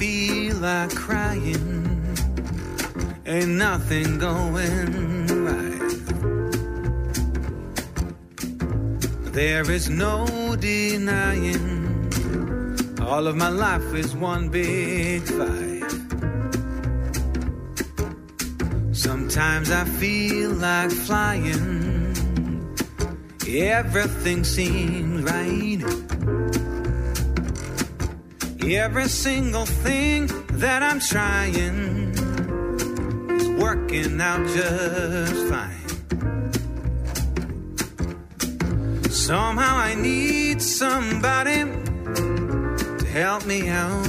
feel like crying. Ain't nothing going right. There is no denying. All of my life is one big fight. Sometimes I feel like flying. Everything seems right. Every single thing that I'm trying is working out just fine. Somehow I need somebody to help me out.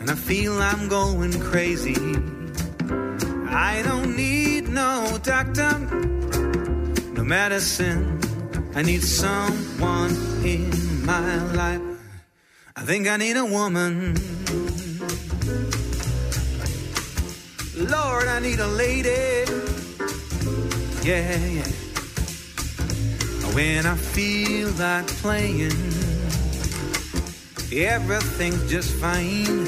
And I feel I'm going crazy. I don't need no doctor, no medicine. I need someone in my life. Think I need a woman. Lord, I need a lady. Yeah, yeah. When I feel like playing, everything's just fine.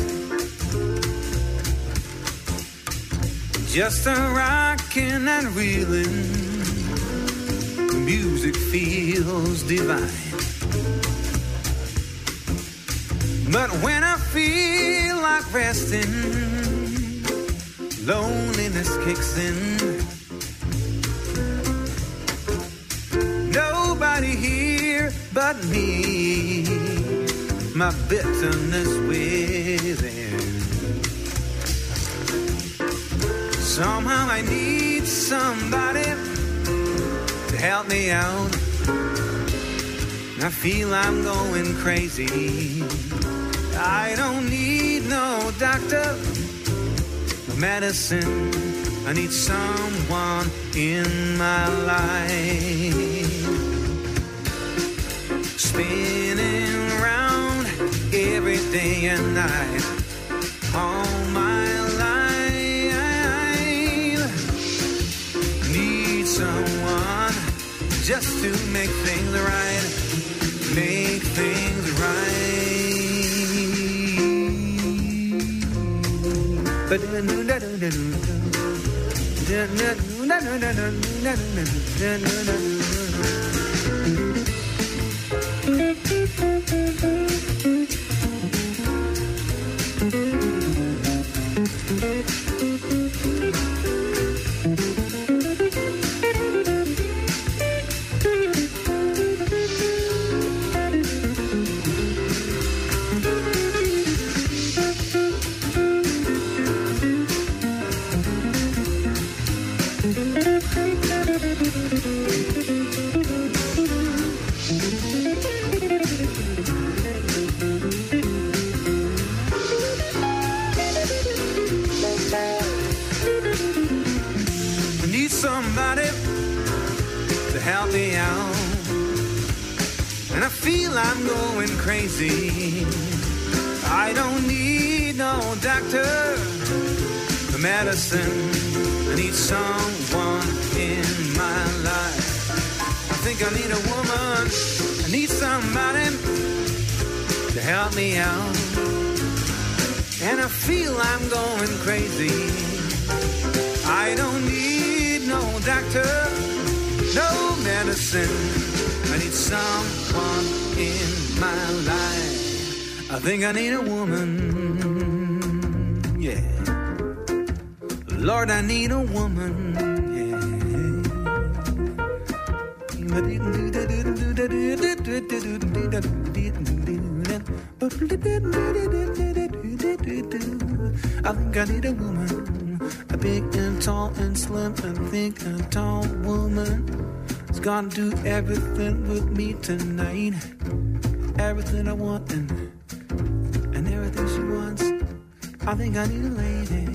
Just a rocking and reeling. Music feels divine. But when I feel like resting, loneliness kicks in. Nobody here but me, my bitterness within. Somehow I need somebody to help me out. I feel I'm going crazy. I don't need no doctor, no medicine. I need someone in my life. Spinning round every day and night. All my life. Need someone just to make things right. Make things I out. And I feel I'm going crazy. I don't need no doctor, no medicine. I need someone in my life. I think I need a woman. I need somebody to help me out. And I feel I'm going crazy. I don't need no doctor, no medicine. I need someone in my life. I think I need a woman. Yeah. Lord, I need a woman. Yeah. I think I need a woman, big and tall and slim and thick and tall woman. It's gonna do everything with me tonight. Everything I want and, and everything she wants. I think I need a lady.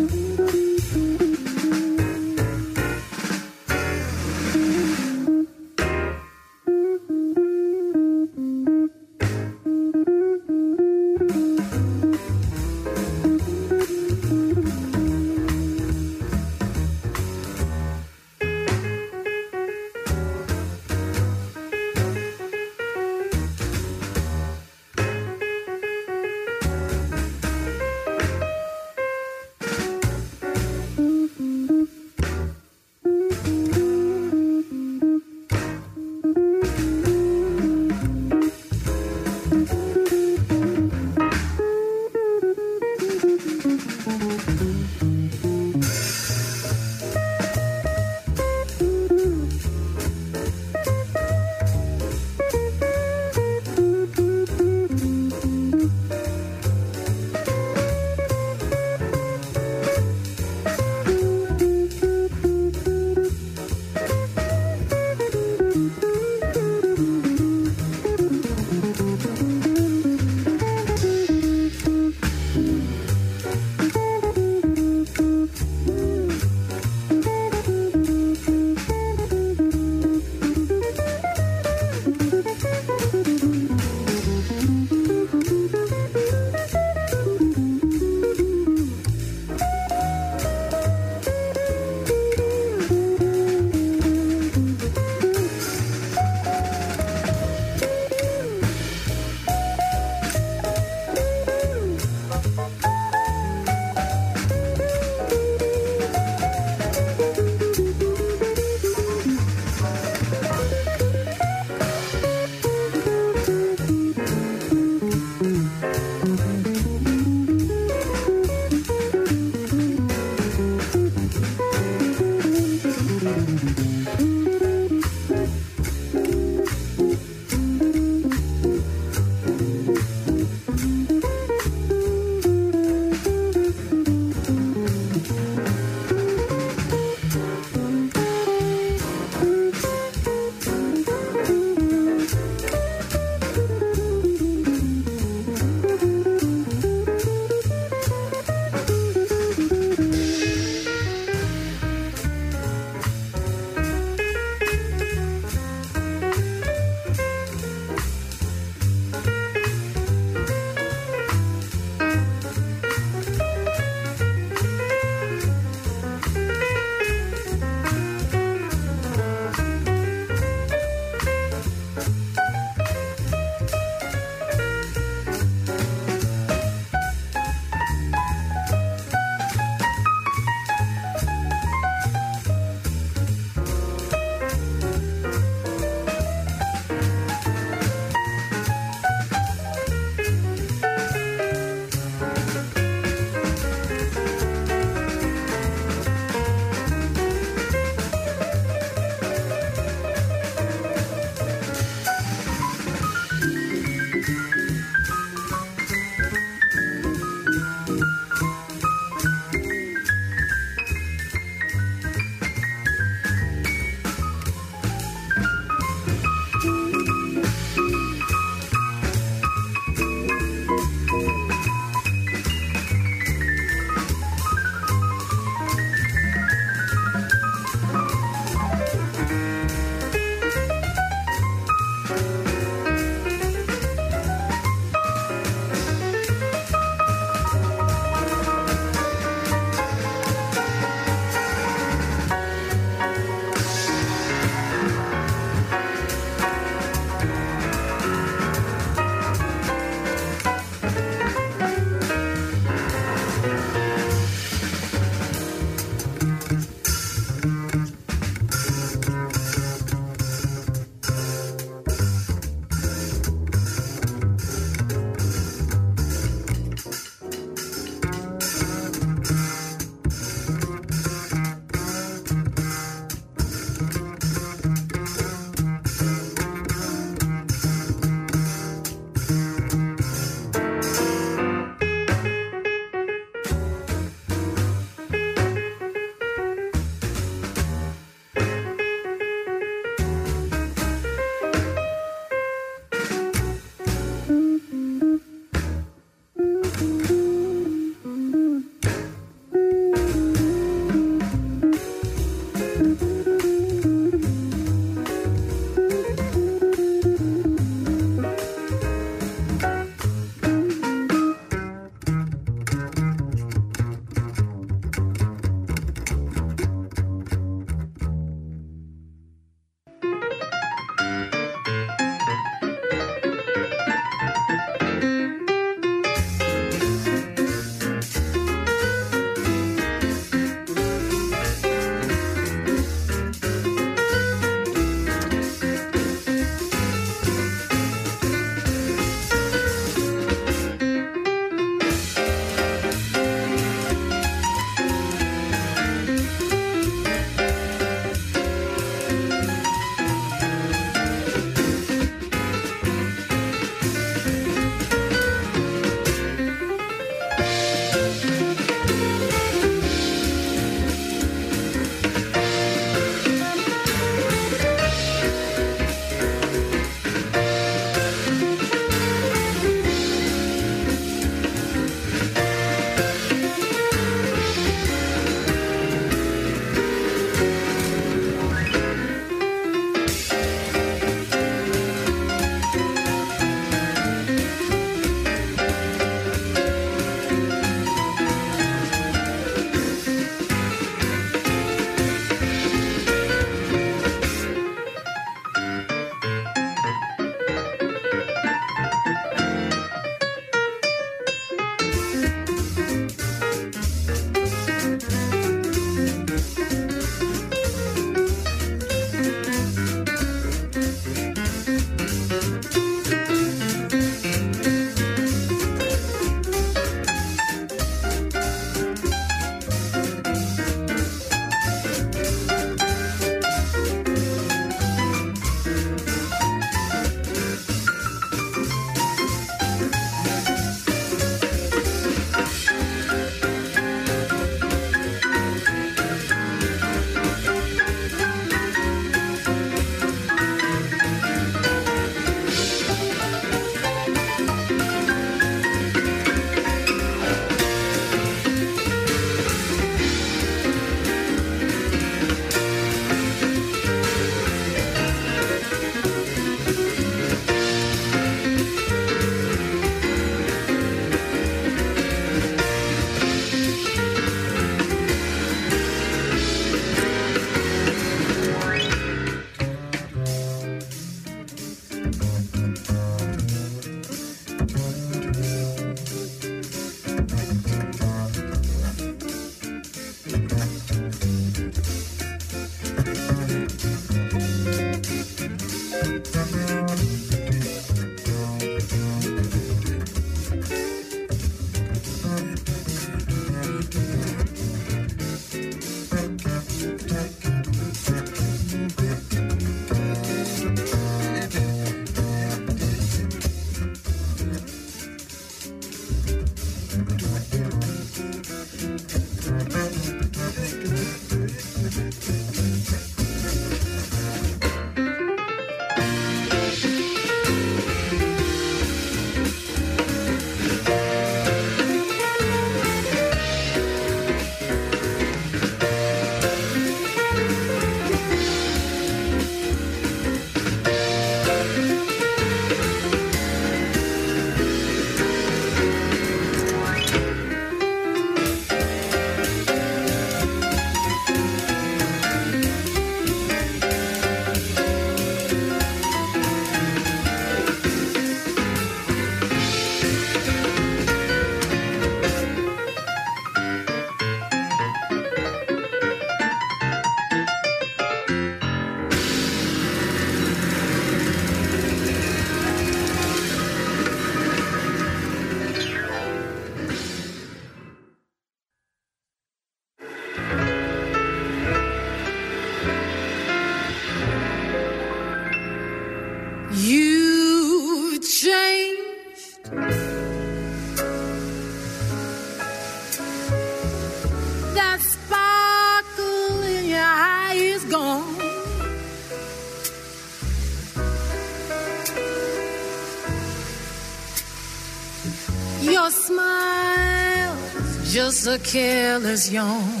Just a careless yawn.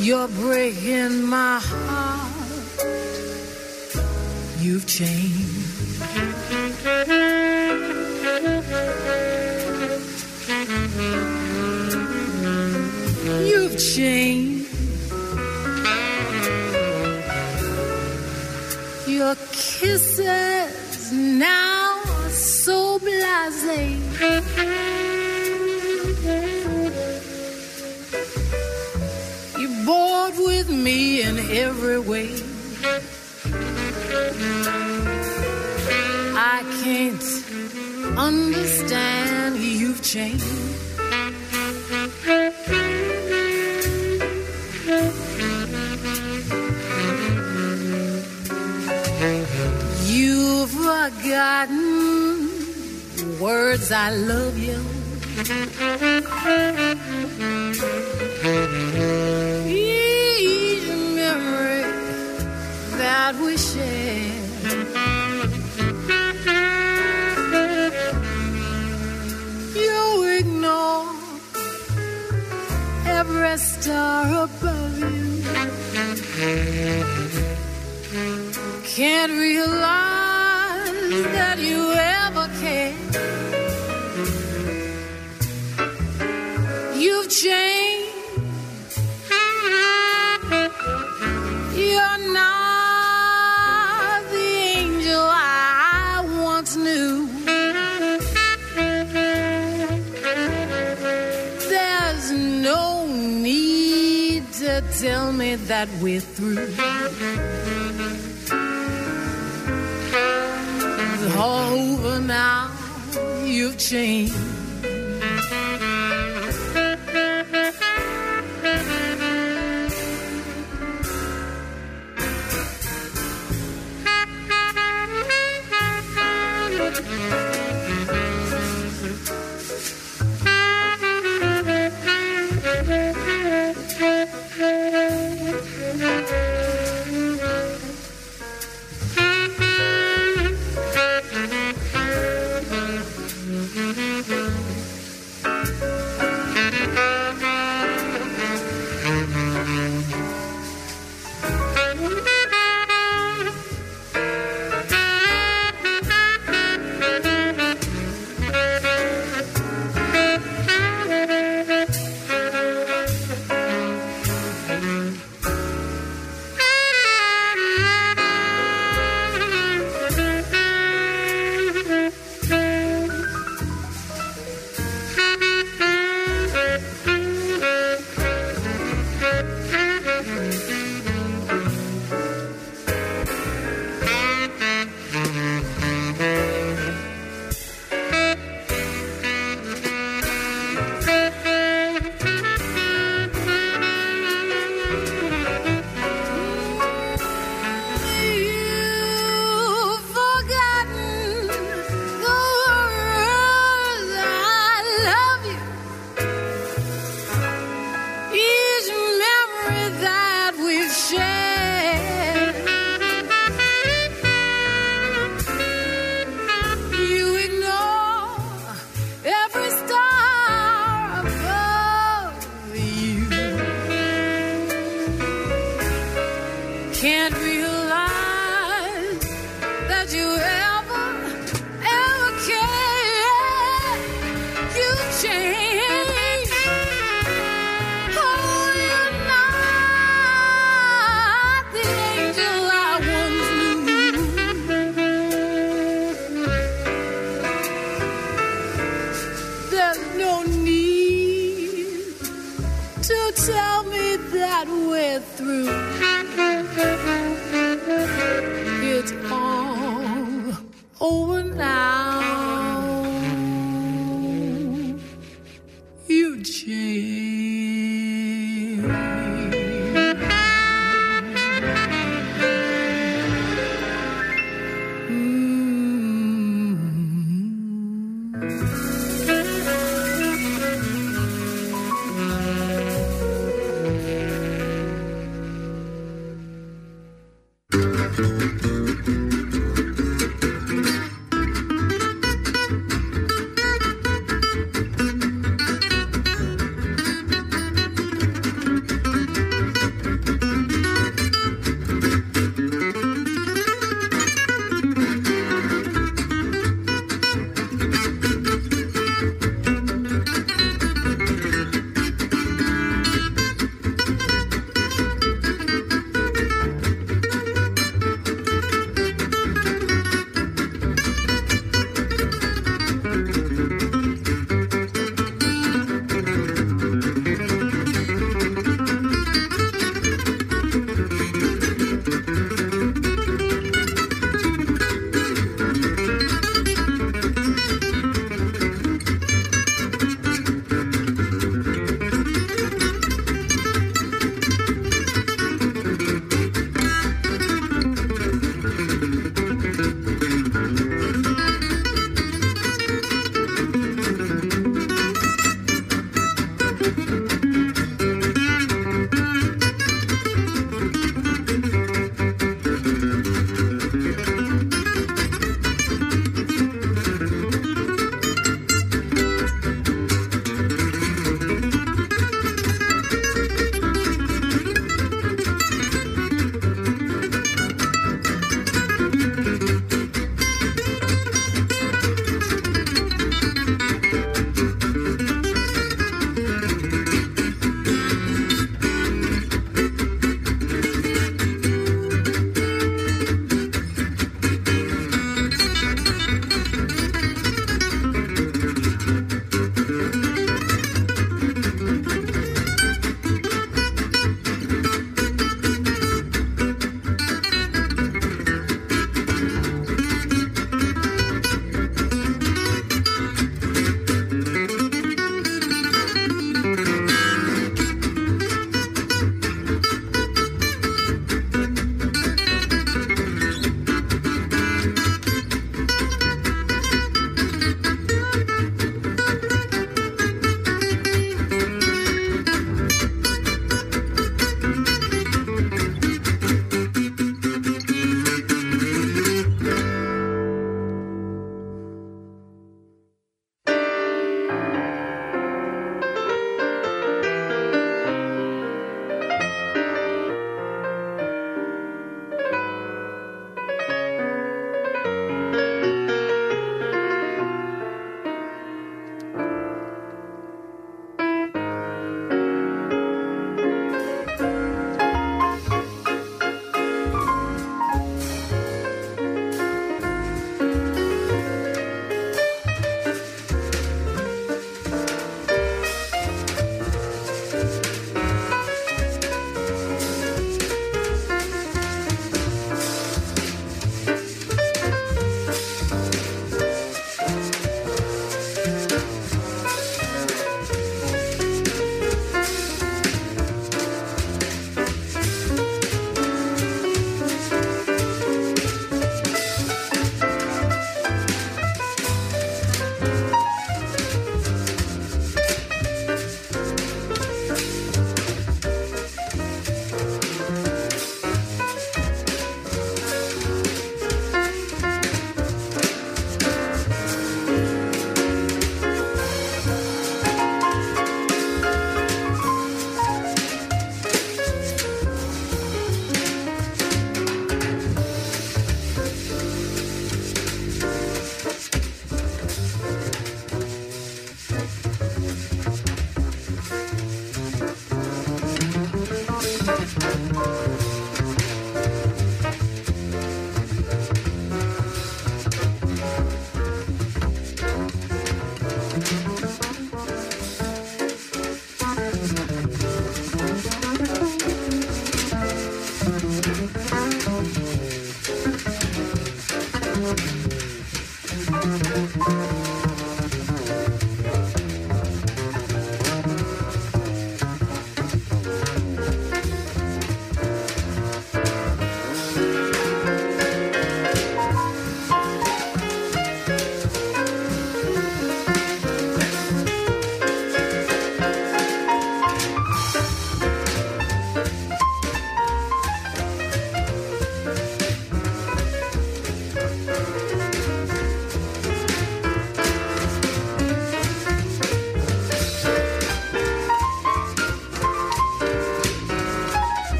You're breaking my heart. You've changed. You've changed. Your kisses every way. I can't understand you've changed. You've forgotten words I love you star above you. Can't realize that you ever cared. You've changed. That we're through. It's all over now, you've changed.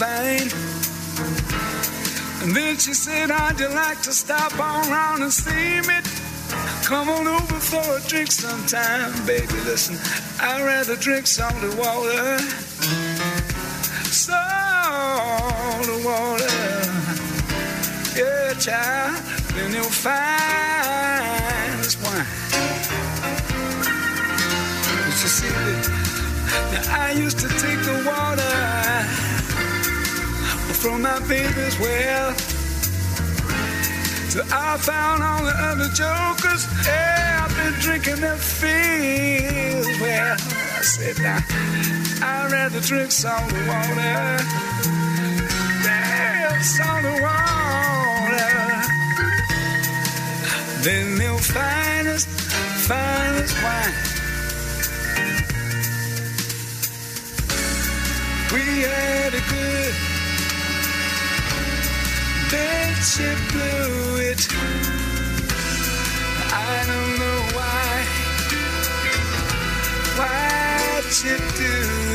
And then she said, How'd you like to stop on around and see me? Come on over for a drink sometime, baby. Listen, I'd rather drink salty water. Salty water. Yeah, child, then you'll find this wine. But you see, now I used to take the water from my baby's well. So I found all the other jokers. Yeah, I've been drinking their fields. Well, I said, now, I'd rather drink salty water. Yeah, salty water. Than the finest, finest wine. We had a good then she blew it. I don't know why. Why'd she do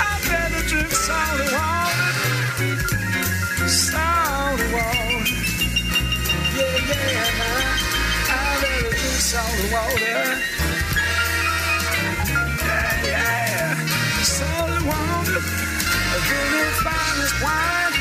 I'd rather drink salty water. Water. Yeah, yeah. I'd rather drink water. Yeah, yeah. Salty water. You'll find this wine.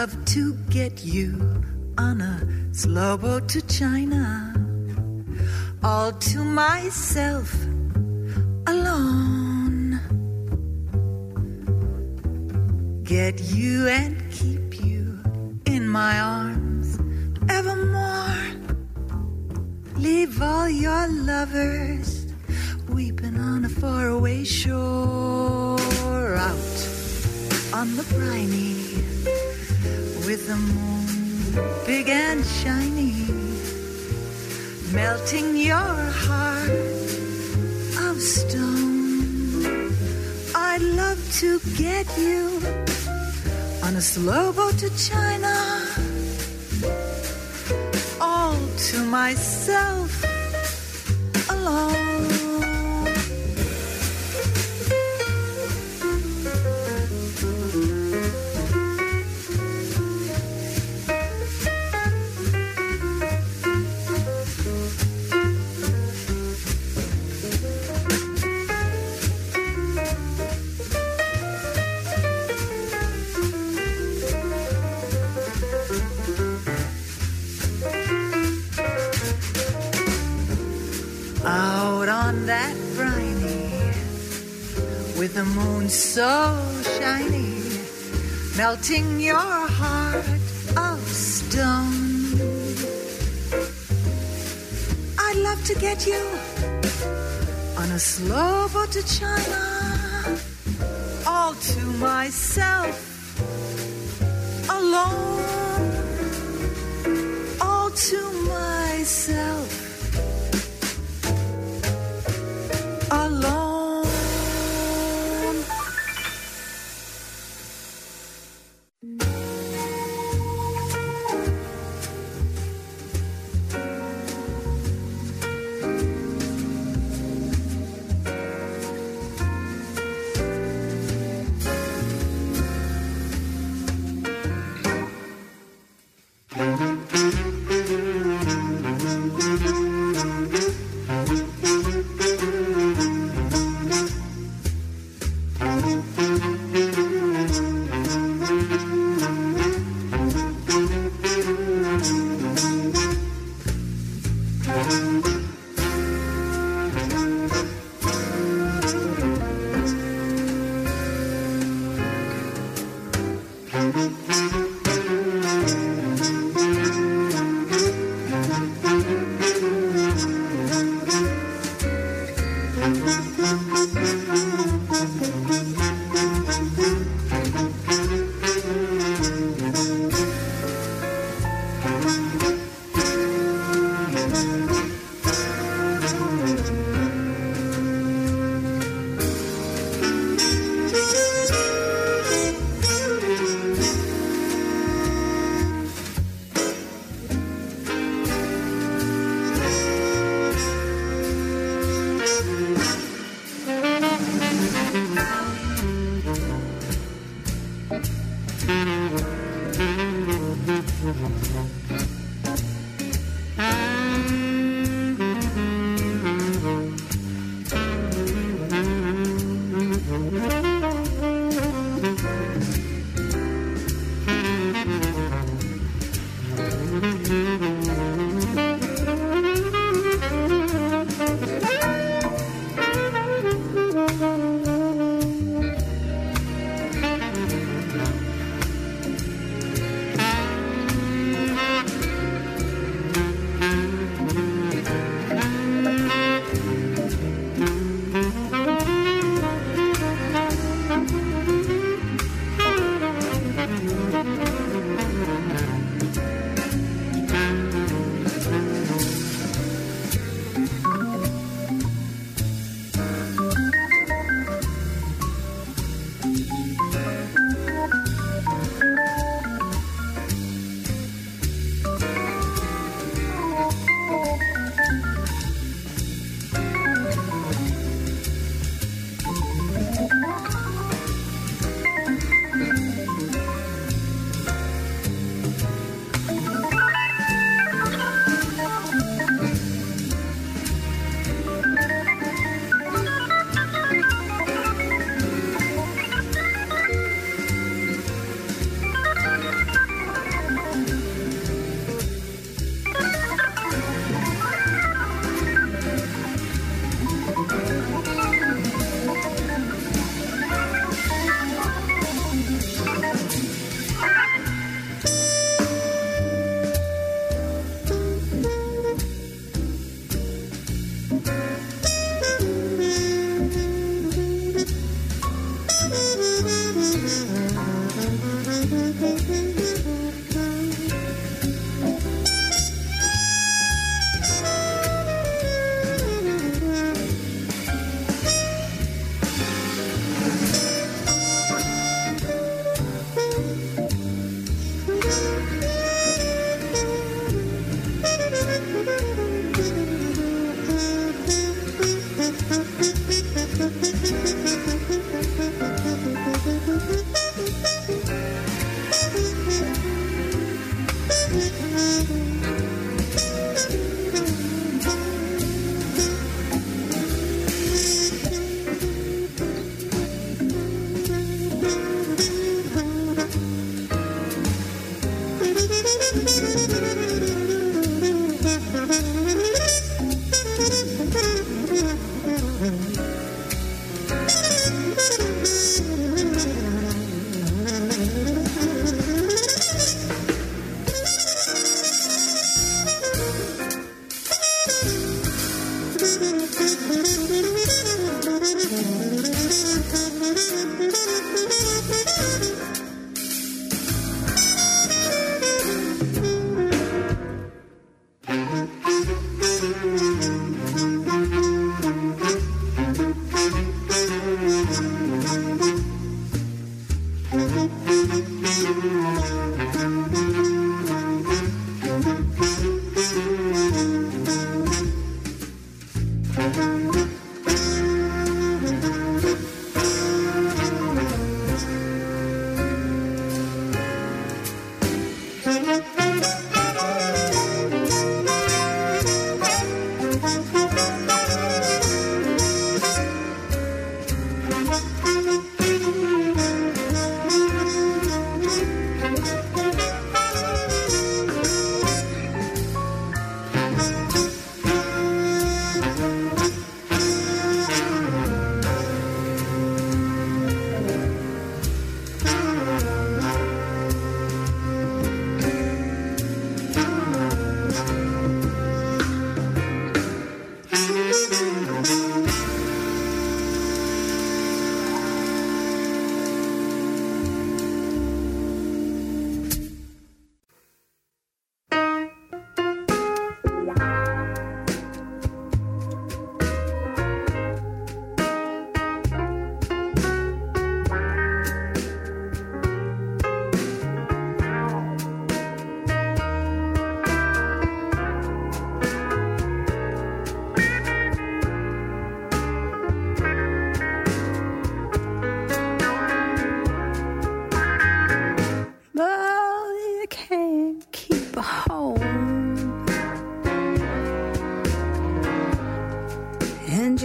Love to get you on a slow boat to China, all to myself alone. Get you and keep you in my arms evermore. Leave all your lovers weeping on a faraway shore out on the briny the moon big and shiny melting your heart of stone. I'd love to get you on a slow boat to China all to myself so shiny melting your heart of stone. I'd love to get you on a slow boat to China all to myself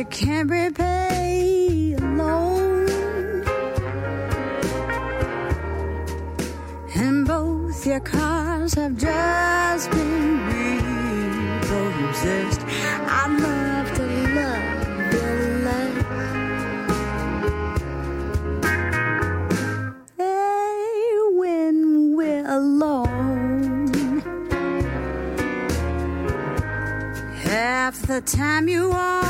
you can't repay alone. And both your cars have just been repossessed. I'd love to love you less. Hey, when we're alone, half the time you are.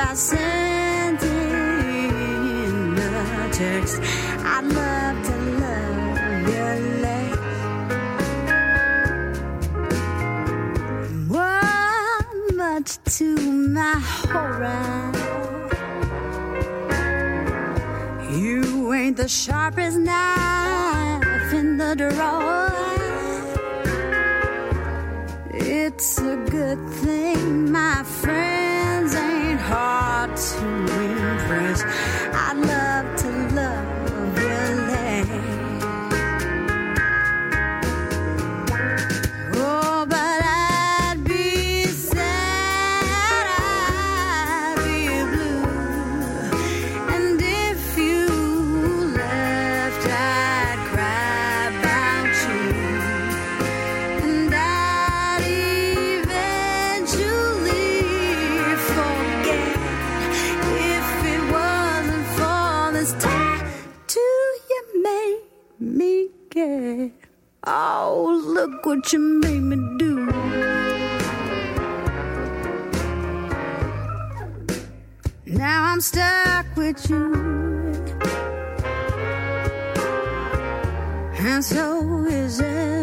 I sent in the text, I'd love to love your legs. Well, much to my horror, you ain't the sharpest knife in the drawer. It's a good thing, my friend to yeah. Oh, look what you made me do. Now I'm stuck with you. And so is it.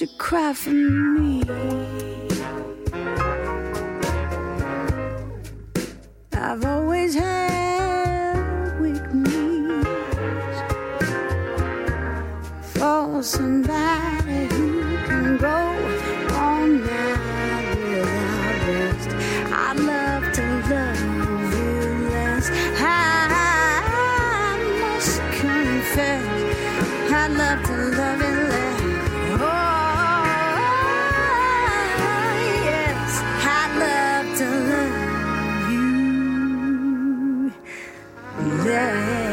you cry for me? Yeah.